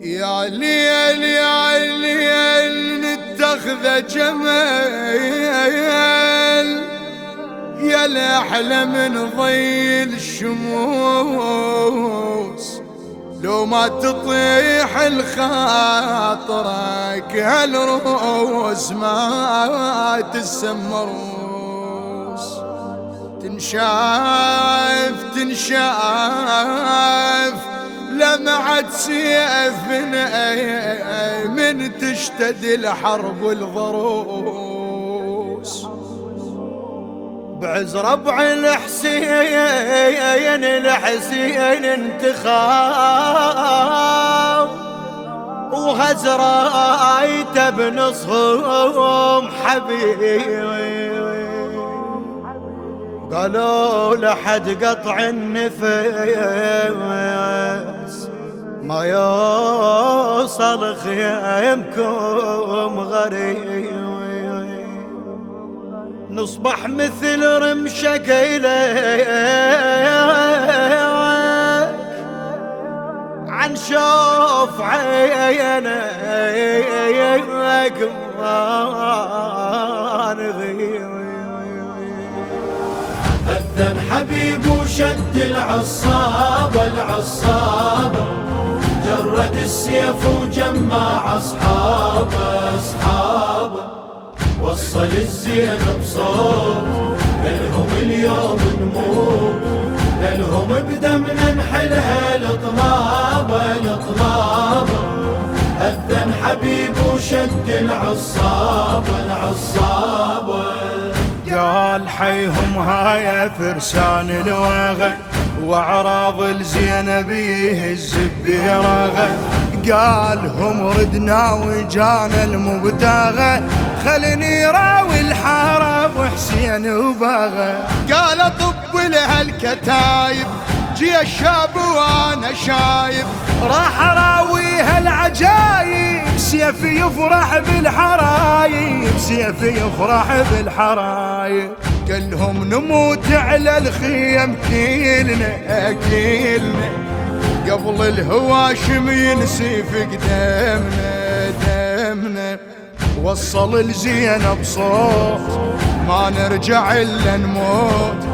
يا ليل يا ليل نتخذ جمال. يا الأحلى من ضي الشموس. لو ما تطيح الخاطرك هالروس ما تسمروس تنشاف تنشاف لمعت سيف من تشتد الحرب والضروس بعز ربع الحسين الحسين انتخاب. وهزرايته بنصهم حبيبي قالوا لحد قطع النفس ما يوصل خيمكم غريب. نصبح مثل رمشة قيلة. عن شوف عينك ما أذن حبيب وشد العصابة العصابة. جرد السيف وجمع أصحابه أصحابه وصل الزين بصوت لهم اليوم نموت. لهم بدمنا نحلها الطلابة الطلابة أذن حبيب وشد العصابة العصابة قال حيهم هاي فرسان الوغى. وأعراض الزينبيه الزبيرغة قال هم ردنا وجانا المبتغى. خلني راوي الحرب وحسين وباغى قال طب لها الكتايب جي الشاب وأنا شايب. راح راويها العجايب. سيفي يفرح بالحرايب سيفي يفرح بالحرايب. قال لهم نموت على الخيم كيلنا كيلنا. قبل الهواشم ينسي في قدامنا دمنا. وصل الزينب صوت ما نرجع إلا نموت.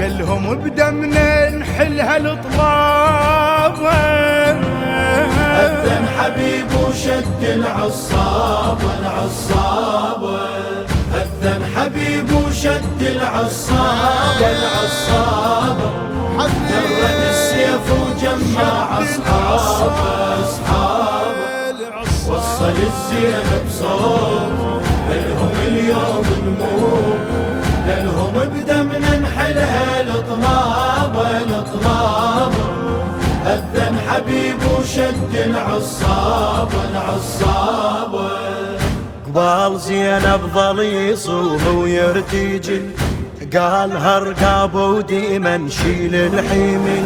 قال لهم بدمنا نحل هالطلاب. العصابة العصابة. أذن حبيب وشد العصابة العصابة. جرد السيف وجمع أصحابه أصحابه. وصل الزينب بصوت حبيب وشد العصابة العصابة. قبال زينب ظل يصوح ويرتجل قال هرقاب وديما نشيل الحمل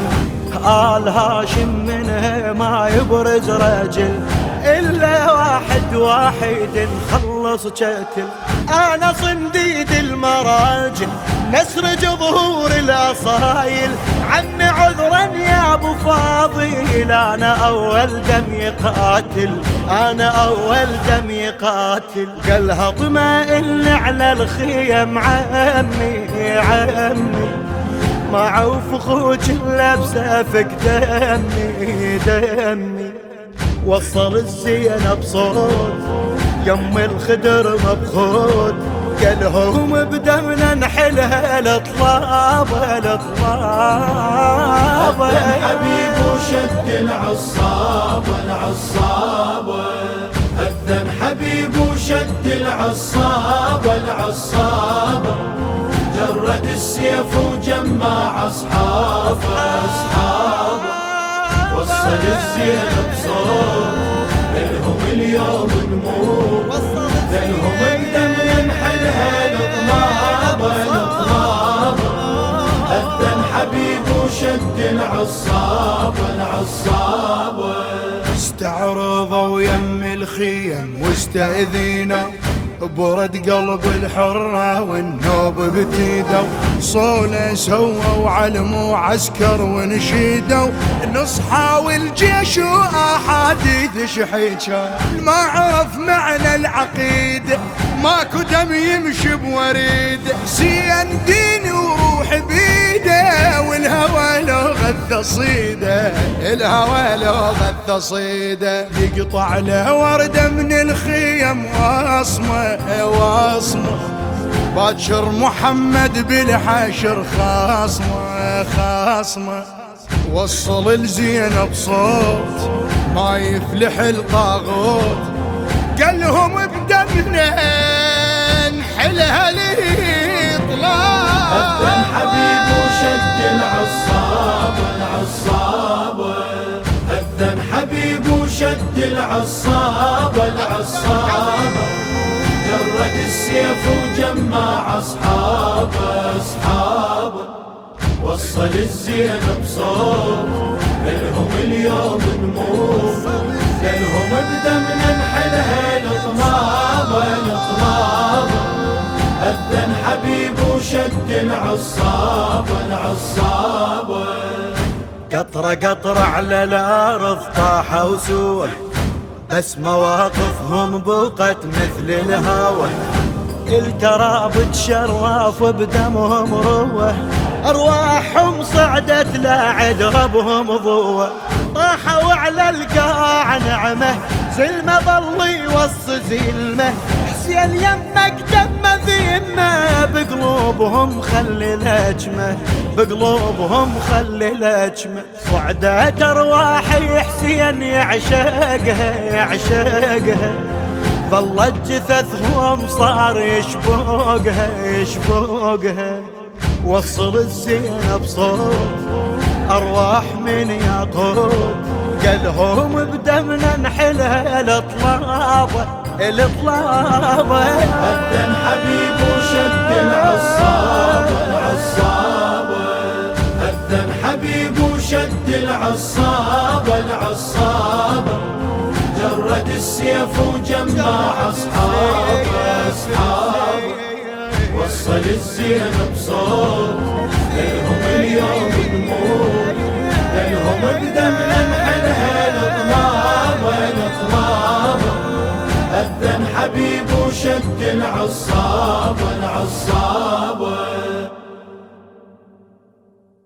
آل هاشم منها ما يبرز رجل. إلا واحد واحد نخلص قتل أنا صنديد المراجل. نسرج ظهور الأصايل. عن عذرا يا أبو فاضل أنا أول دم يقاتل أنا أول دم يقاتل. قالها طمئن على الخيم عمي عمي. ما عوف خوج اللبسة فك دمي دمي. وصل الزينب صوت يم الخدر مبخوت. قالهم بدمنا نحلها الأطلاب الأطلاب. حبيب وشد العصابة العصابة. أذن حبيب وشد العصابة العصابة. جرد السيف وجمع أصحابه أصحابه وصل الزينب صوت لهم اليوم نموت لهم بدمنا نحلها الطلابة أذن حبيب وشد العصابة العصابة استعرضوا يم الخيم واستأذينا. برد قلب الحرة والنوب بتيدو صولة سووا على عسكر ونشيدوا. نصحى والجيش وأحاديث شحيشة ما عرف معنى العقيدة ماكو دم يمشي بوريد. زين دين وروح بيده والهوى لو غث صيده. الهوى لو غث صيده. يقطع له ورده من الخيم وأصمه واصمه باكر محمد بالحشر خاصمه خاصمه. وصل الزينب صوت ما يفلح الطاغوت. قال لهم بدمنا نحلها الاطلاق أذن حبيب وشد العصابة العصابة. أذن حبيب وشد العصابة العصابة. السيف وجمع أصحابه أصحابه وصل الزين بصوت لهم اليوم نموت. لهم بدمنا نحلها الطلابة الطلابة أذن حبيب وشد العصابة العصابة قطرة قطرة على الأرض طاحوا سوى بس مواقفهم بقت مثل الهوى. الكراب تشرف بدمهم روه أرواحهم صعدت لا عد ربهم ضوة طاحوا على القاع نعمة زلمة ظل يوص زلمة. حسين يمك دم ذمة بقلوبهم خلي الهجمة بقلوبهم خلي الهجمة صعدت أرواحي حسين يعشقها يعشقها. ظلت جثثهم صار يشبوقها يشبوقها. وصل الزين بصوت أرواح من ياقوت قالهم بدمنا نحلها الطلابة الطلابة أذن حبيب وشد العصابة. العصابة. أذن حبيب وشد العصابة. العصابة. جرد السيف وجمع أصحابه. أصحابه. وصل الزين بصوت لهم اليوم العصابة العصابة